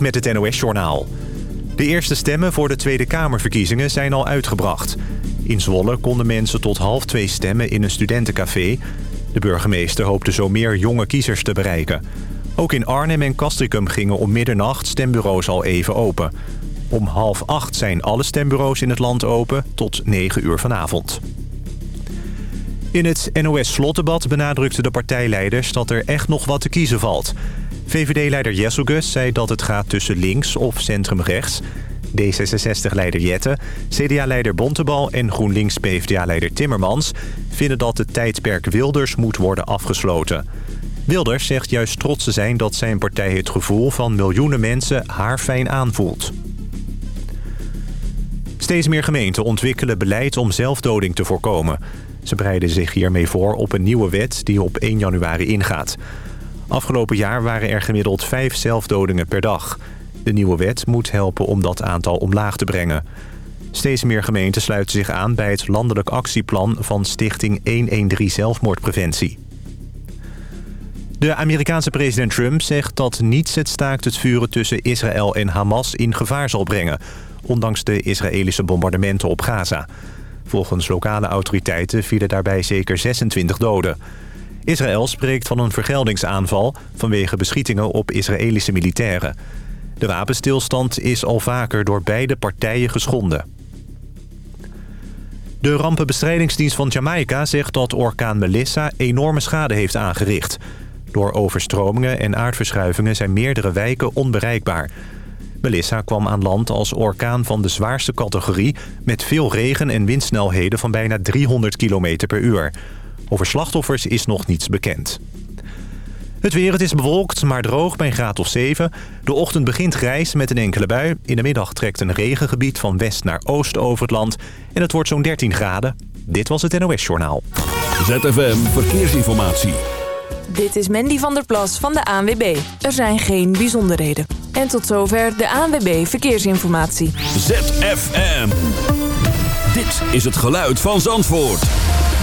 Met het NOS-journaal. De eerste stemmen voor de Tweede Kamerverkiezingen zijn al uitgebracht. In Zwolle konden mensen tot half twee stemmen in een studentencafé. De burgemeester hoopte zo meer jonge kiezers te bereiken. Ook in Arnhem en Castricum gingen om middernacht stembureaus al even open. Om half acht zijn alle stembureaus in het land open tot 9 uur vanavond. In het NOS-slotdebat benadrukten de partijleiders dat er echt nog wat te kiezen valt. VVD-leider Jesselgus zei dat het gaat tussen links of centrumrechts. D66-leider Jette, CDA-leider Bontebal en GroenLinks-PVDA-leider Timmermans... vinden dat het tijdperk Wilders moet worden afgesloten. Wilders zegt juist trots te zijn dat zijn partij het gevoel van miljoenen mensen haar fijn aanvoelt. Steeds meer gemeenten ontwikkelen beleid om zelfdoding te voorkomen. Ze bereiden zich hiermee voor op een nieuwe wet die op 1 januari ingaat. Afgelopen jaar waren er gemiddeld vijf zelfdodingen per dag. De nieuwe wet moet helpen om dat aantal omlaag te brengen. Steeds meer gemeenten sluiten zich aan bij het landelijk actieplan van Stichting 113 Zelfmoordpreventie. De Amerikaanse president Trump zegt dat niets het staakt het vuren tussen Israël en Hamas in gevaar zal brengen, ondanks de Israëlische bombardementen op Gaza. Volgens lokale autoriteiten vielen daarbij zeker 26 doden. Israël spreekt van een vergeldingsaanval vanwege beschietingen op Israëlische militairen. De wapenstilstand is al vaker door beide partijen geschonden. De rampenbestrijdingsdienst van Jamaica zegt dat orkaan Melissa enorme schade heeft aangericht. Door overstromingen en aardverschuivingen zijn meerdere wijken onbereikbaar. Melissa kwam aan land als orkaan van de zwaarste categorie... met veel regen en windsnelheden van bijna 300 km per uur. Over slachtoffers is nog niets bekend. Het weer, het is bewolkt, maar droog bij een graad of 7. De ochtend begint grijs met een enkele bui. In de middag trekt een regengebied van west naar oost over het land. En het wordt zo'n 13 graden. Dit was het NOS Journaal. ZFM Verkeersinformatie. Dit is Mandy van der Plas van de ANWB. Er zijn geen bijzonderheden. En tot zover de ANWB Verkeersinformatie. ZFM. Dit is het geluid van Zandvoort.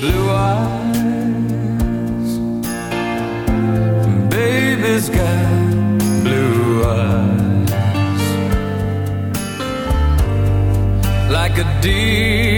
blue eyes. Baby's got blue eyes. Like a deer.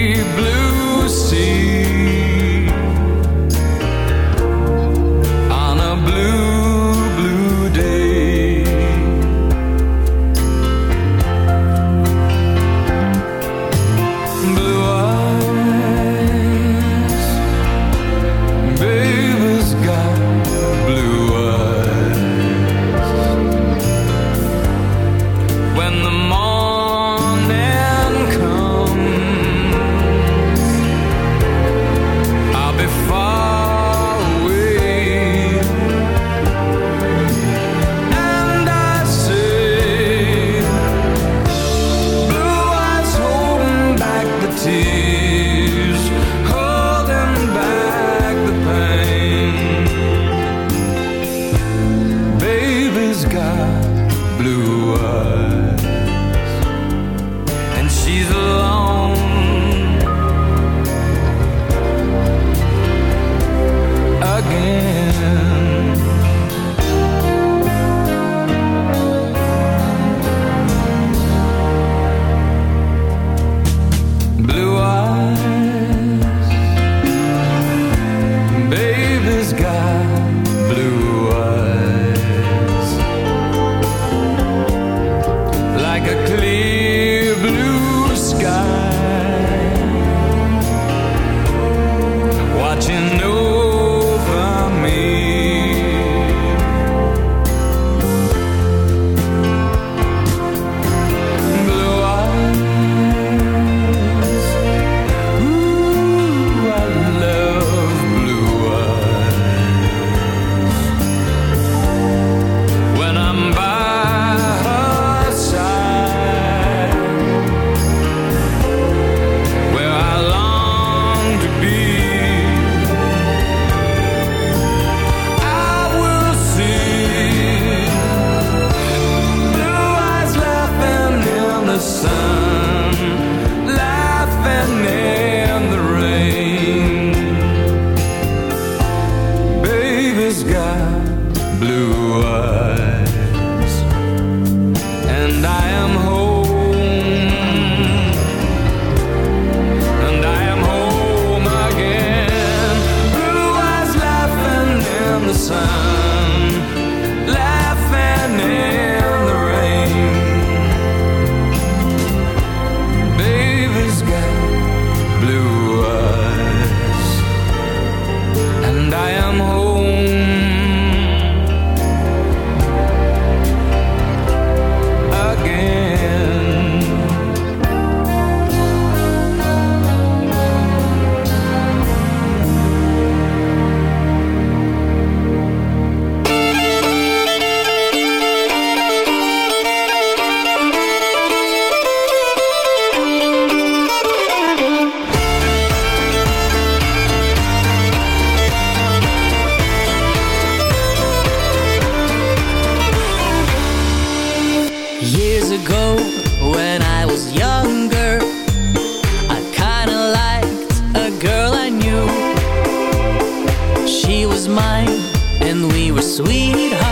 was mine, and we were sweethearts.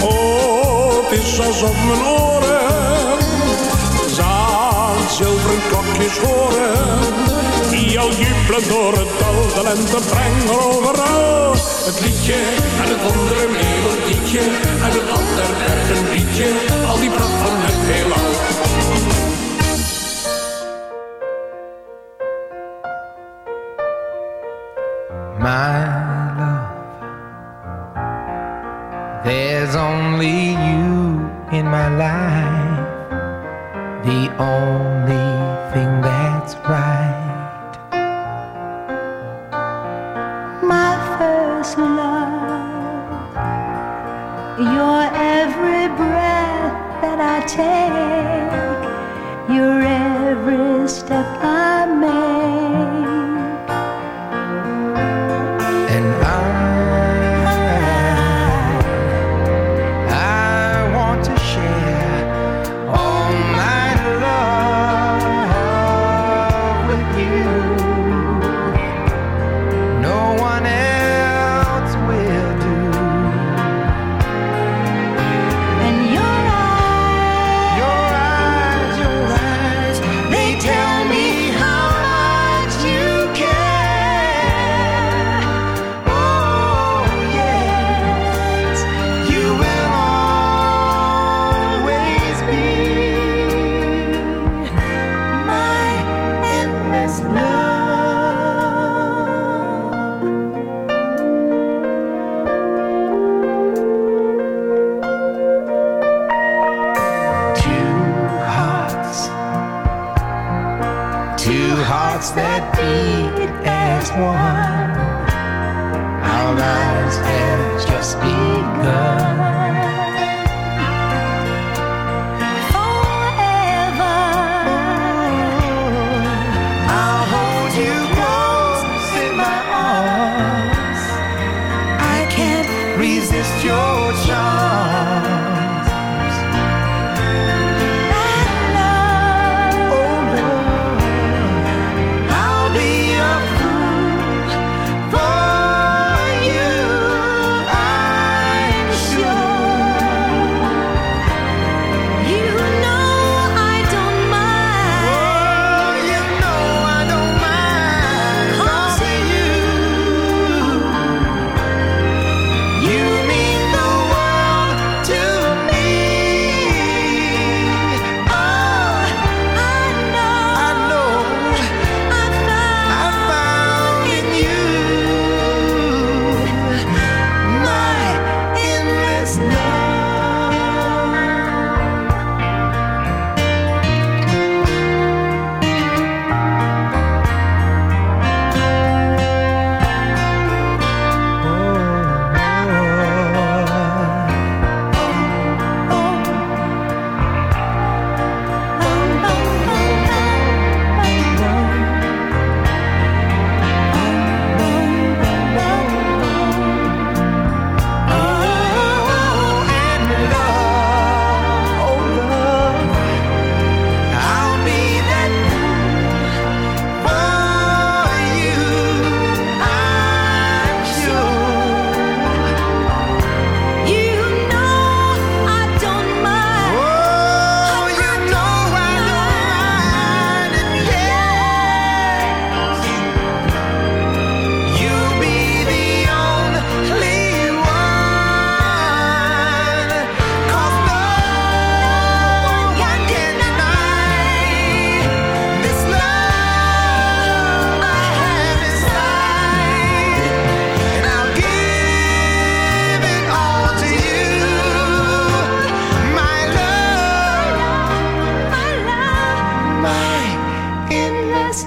Oh, het is alsof mijn oren zaad zilveren klokjes horen. Die al jubelen door het dal, de lente brengen overal. Het liedje en het andere een liedje en het ander echt een liedje. Al die pracht van het heelal. me.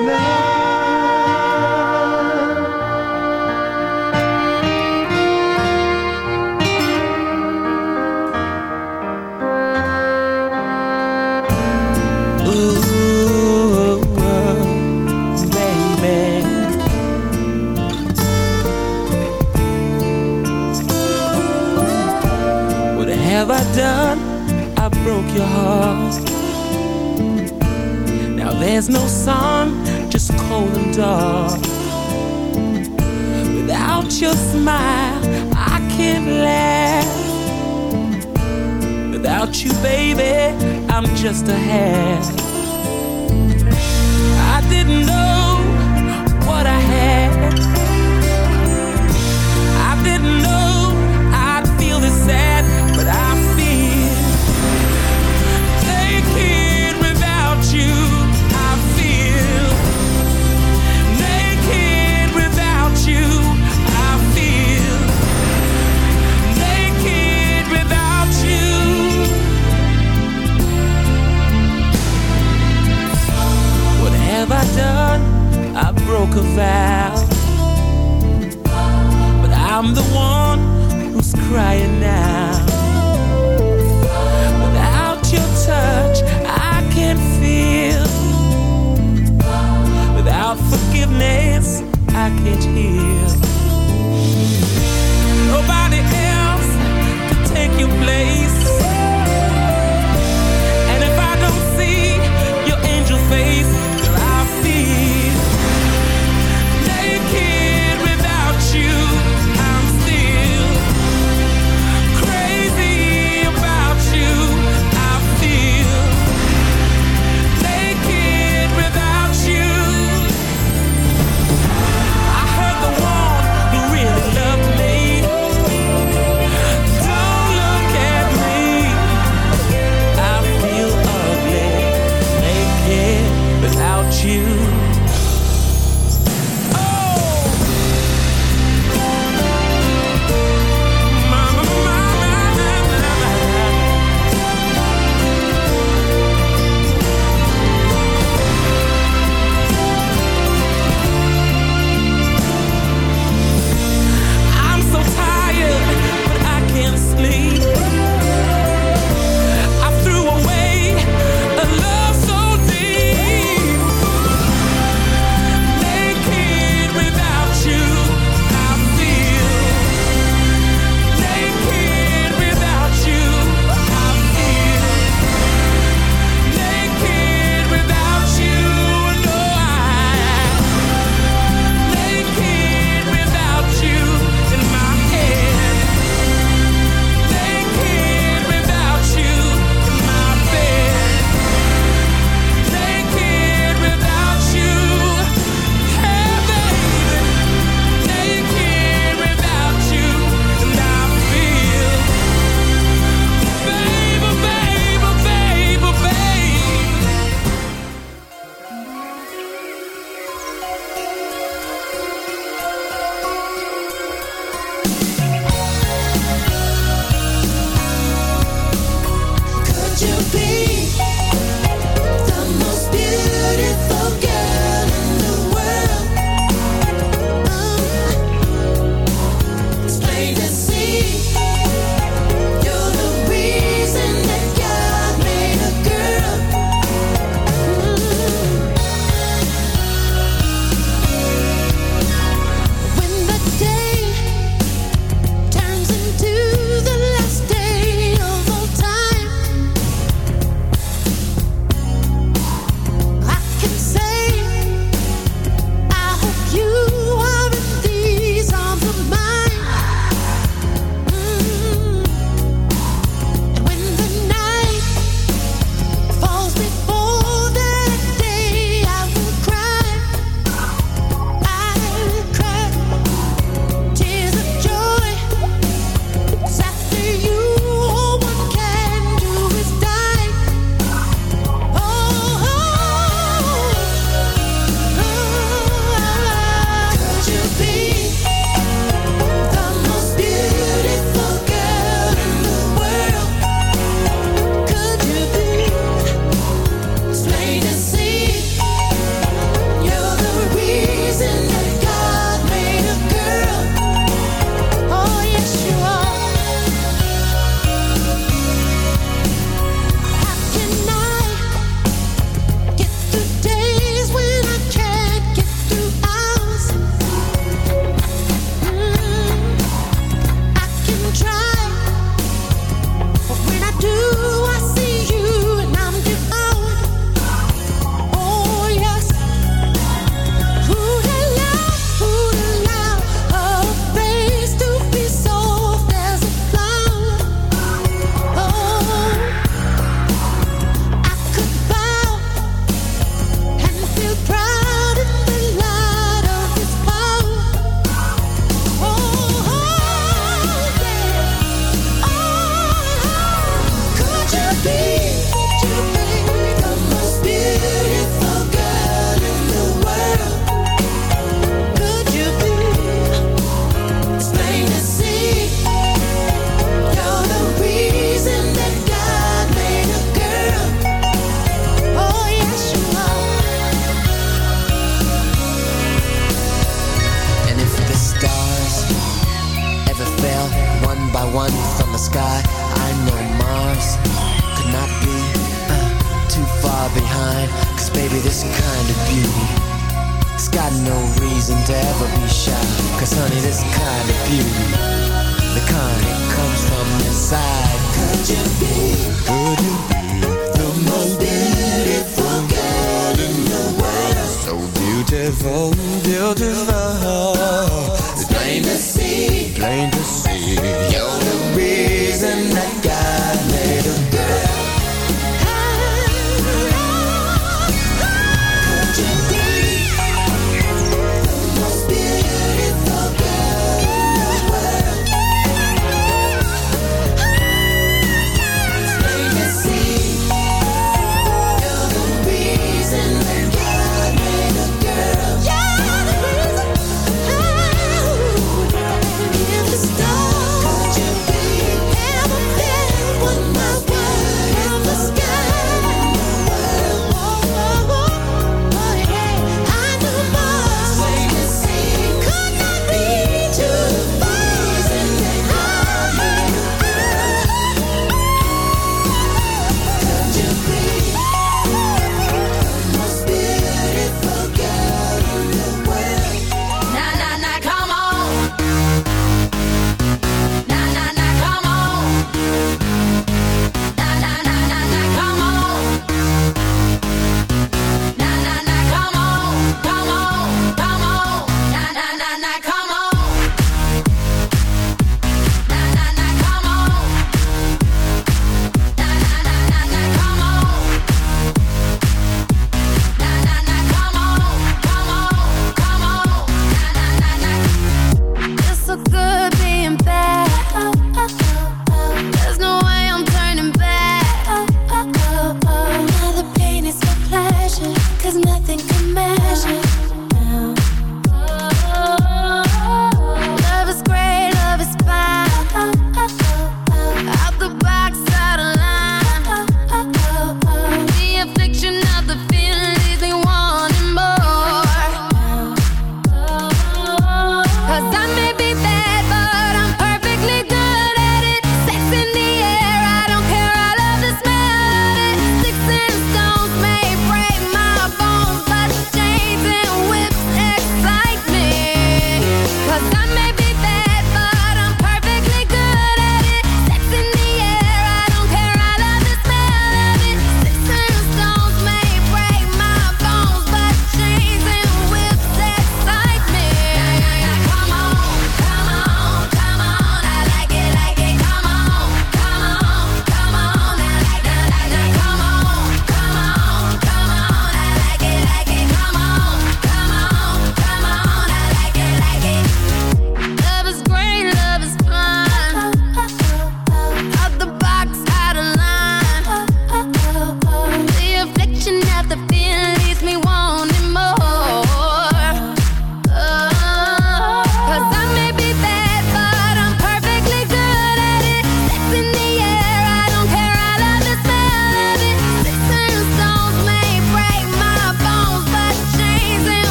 say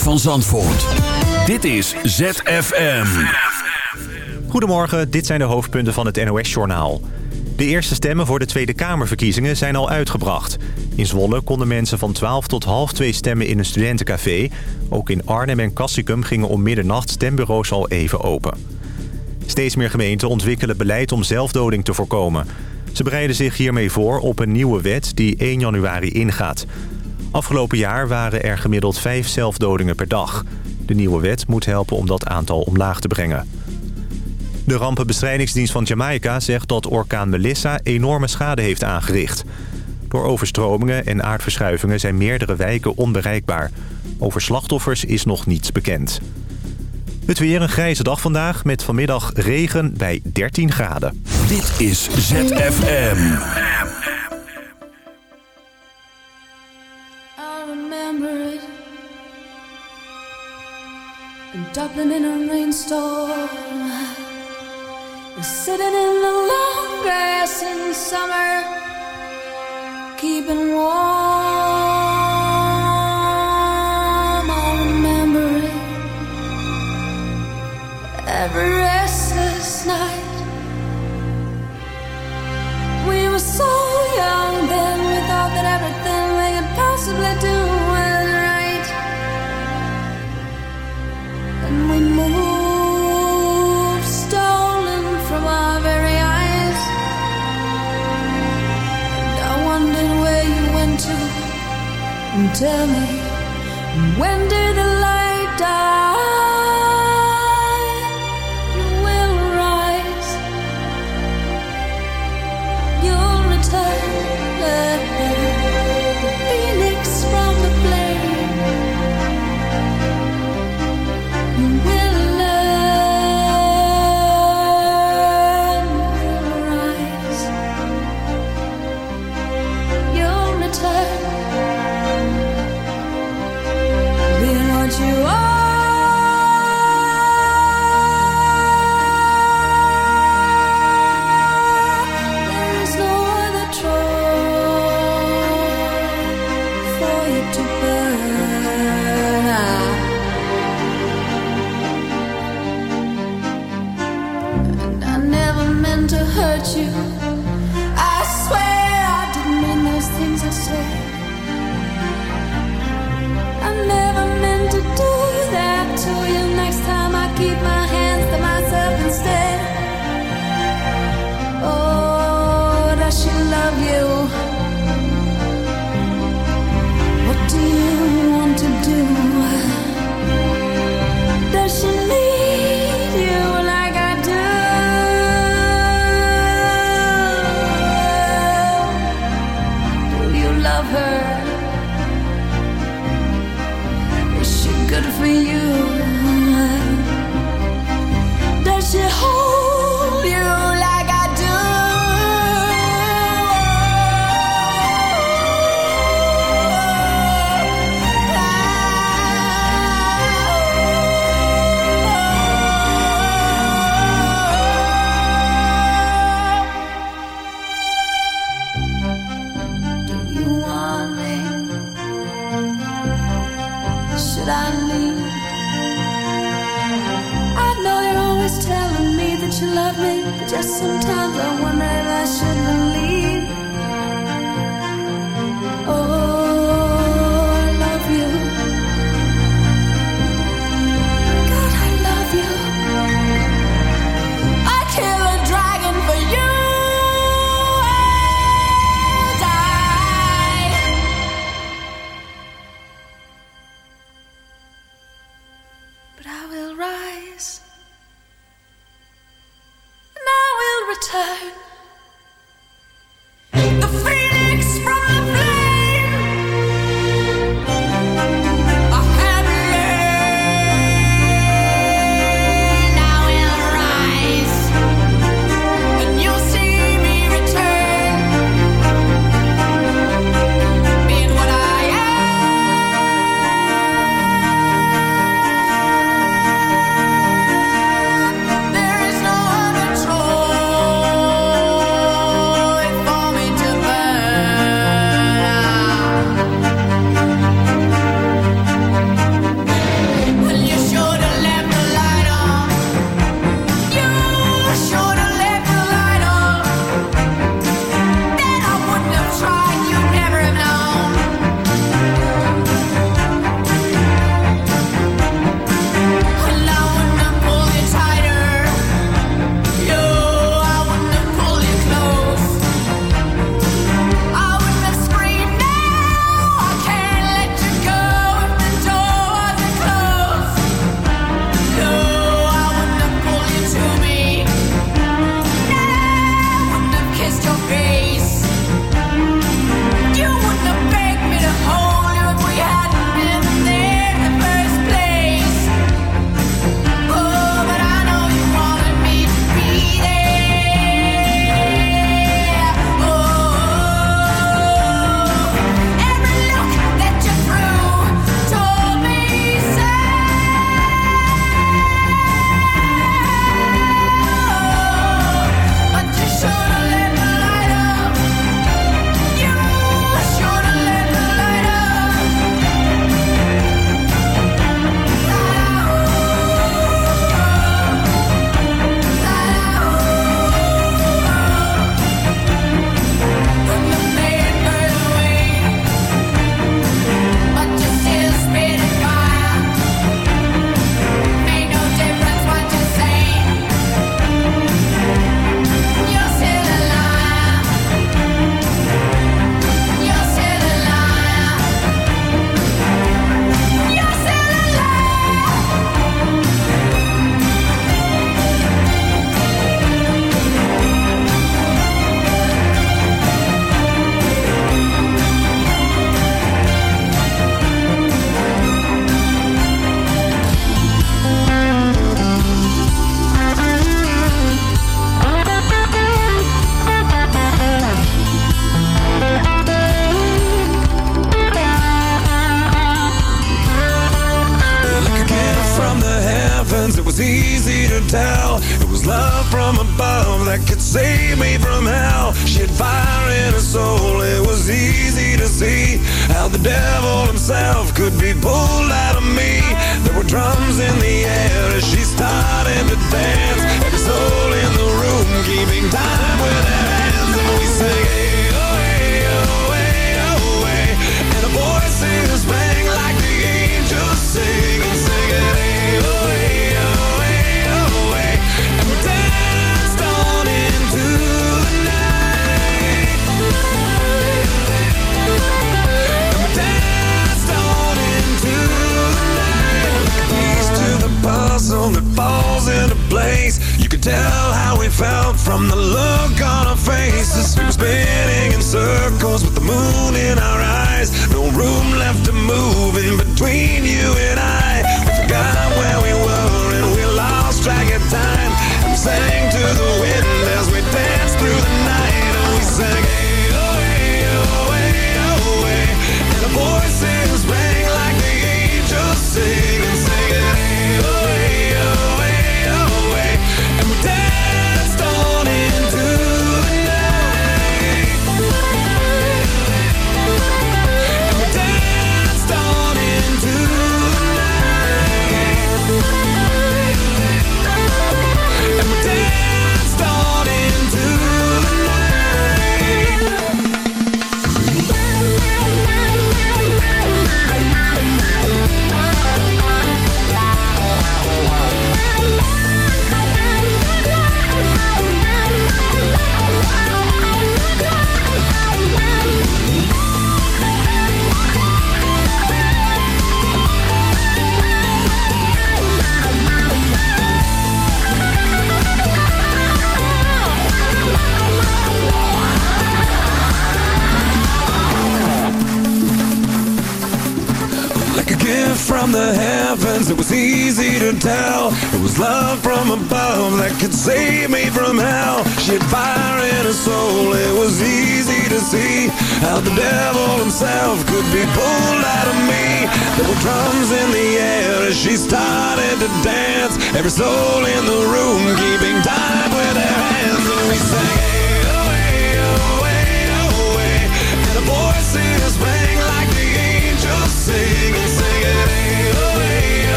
van Zandvoort. Dit is ZFM. Goedemorgen, dit zijn de hoofdpunten van het NOS-journaal. De eerste stemmen voor de Tweede Kamerverkiezingen zijn al uitgebracht. In Zwolle konden mensen van 12 tot half 2 stemmen in een studentencafé. Ook in Arnhem en Castricum gingen om middernacht stembureaus al even open. Steeds meer gemeenten ontwikkelen beleid om zelfdoding te voorkomen. Ze bereiden zich hiermee voor op een nieuwe wet die 1 januari ingaat. Afgelopen jaar waren er gemiddeld 5 zelfdodingen per dag. De nieuwe wet moet helpen om dat aantal omlaag te brengen. De rampenbestrijdingsdienst van Jamaica zegt dat orkaan Melissa enorme schade heeft aangericht. Door overstromingen en aardverschuivingen zijn meerdere wijken onbereikbaar. Over slachtoffers is nog niets bekend. Het weer een grijze dag vandaag met vanmiddag regen bij 13 graden. Dit is ZFM. Dublin in a rainstorm. We're Sitting in the long grass in summer. Keeping warm.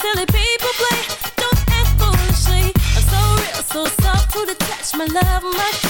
silly people play. Don't act foolishly. I'm so real, so soft to the. My love, my.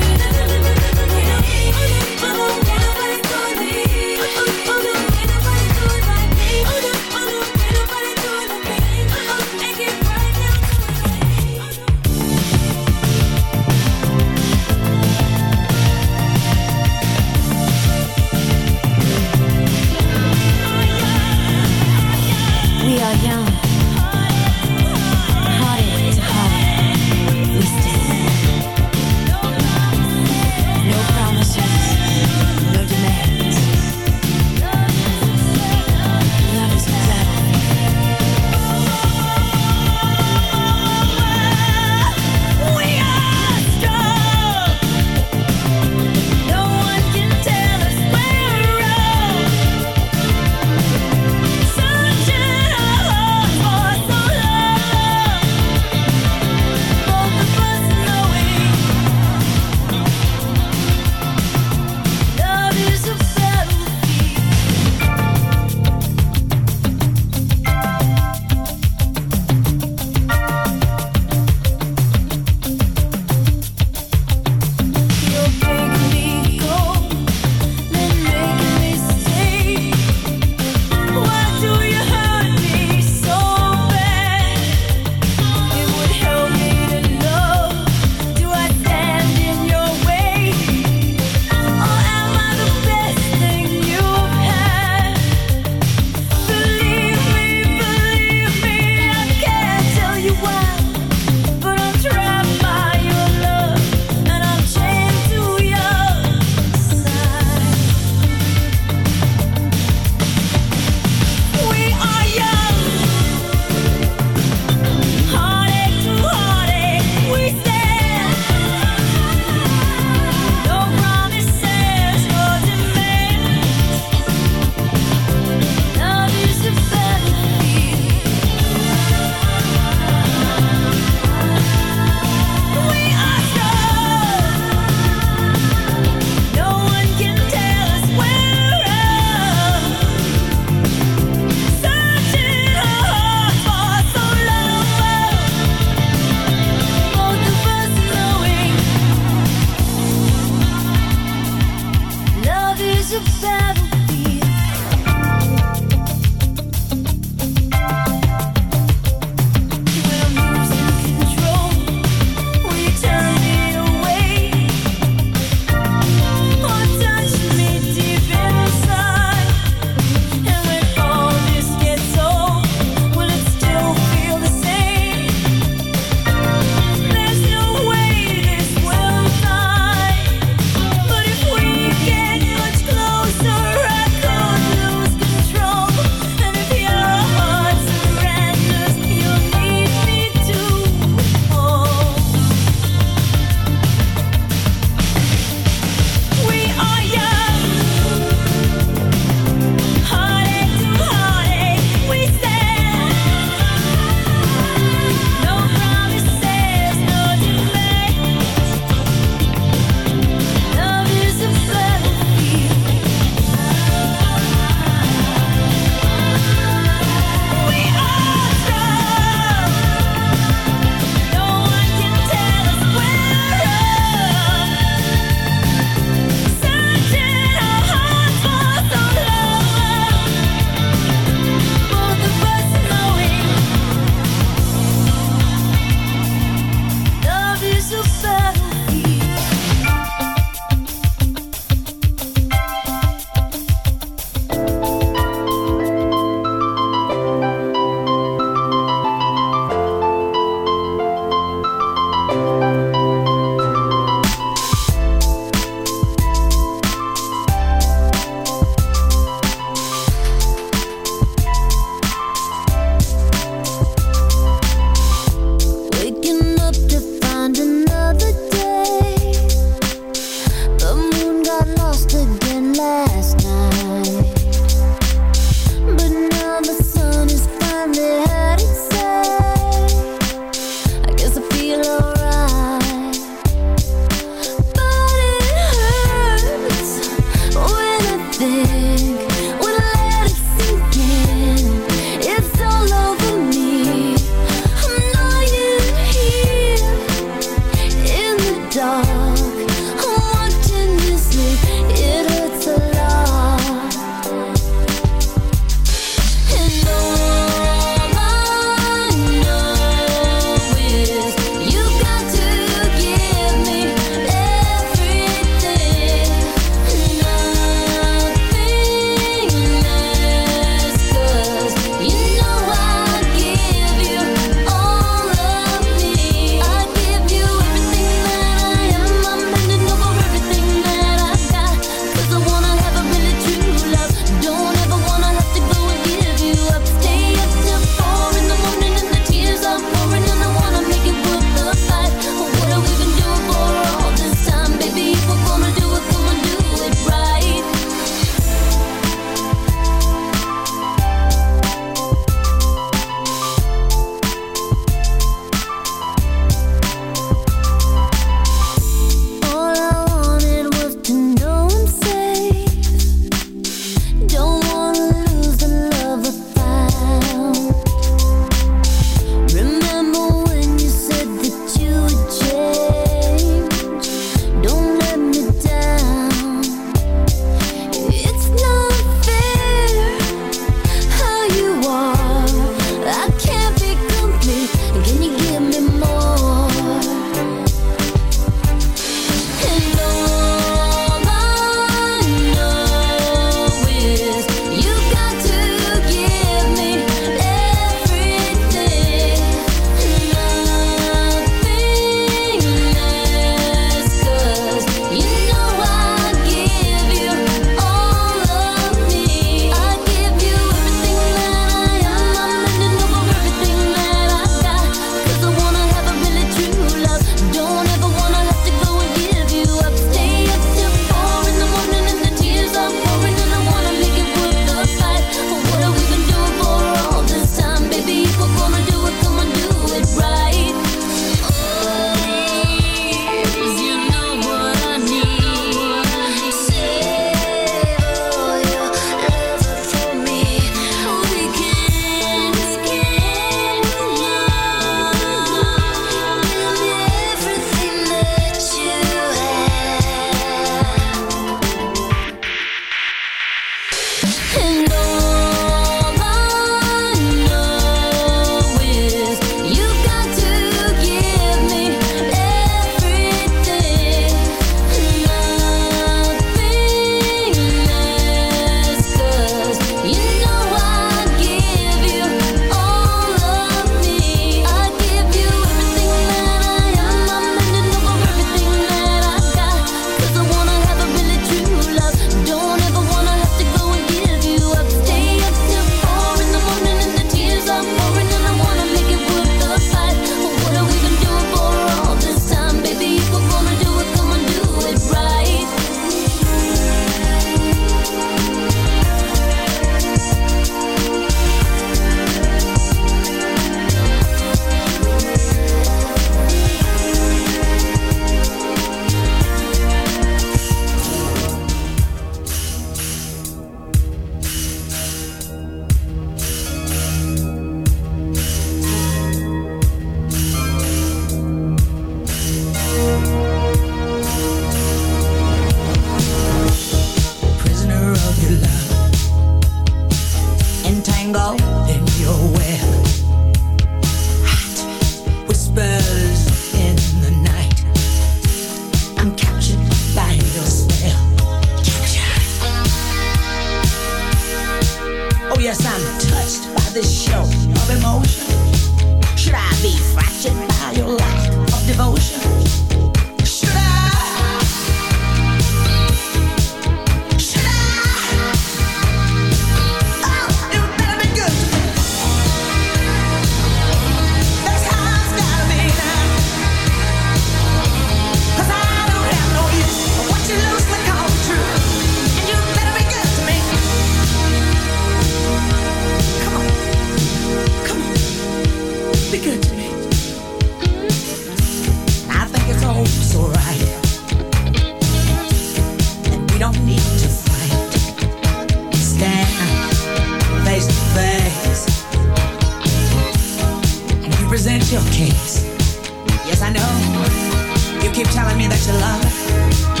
such love. life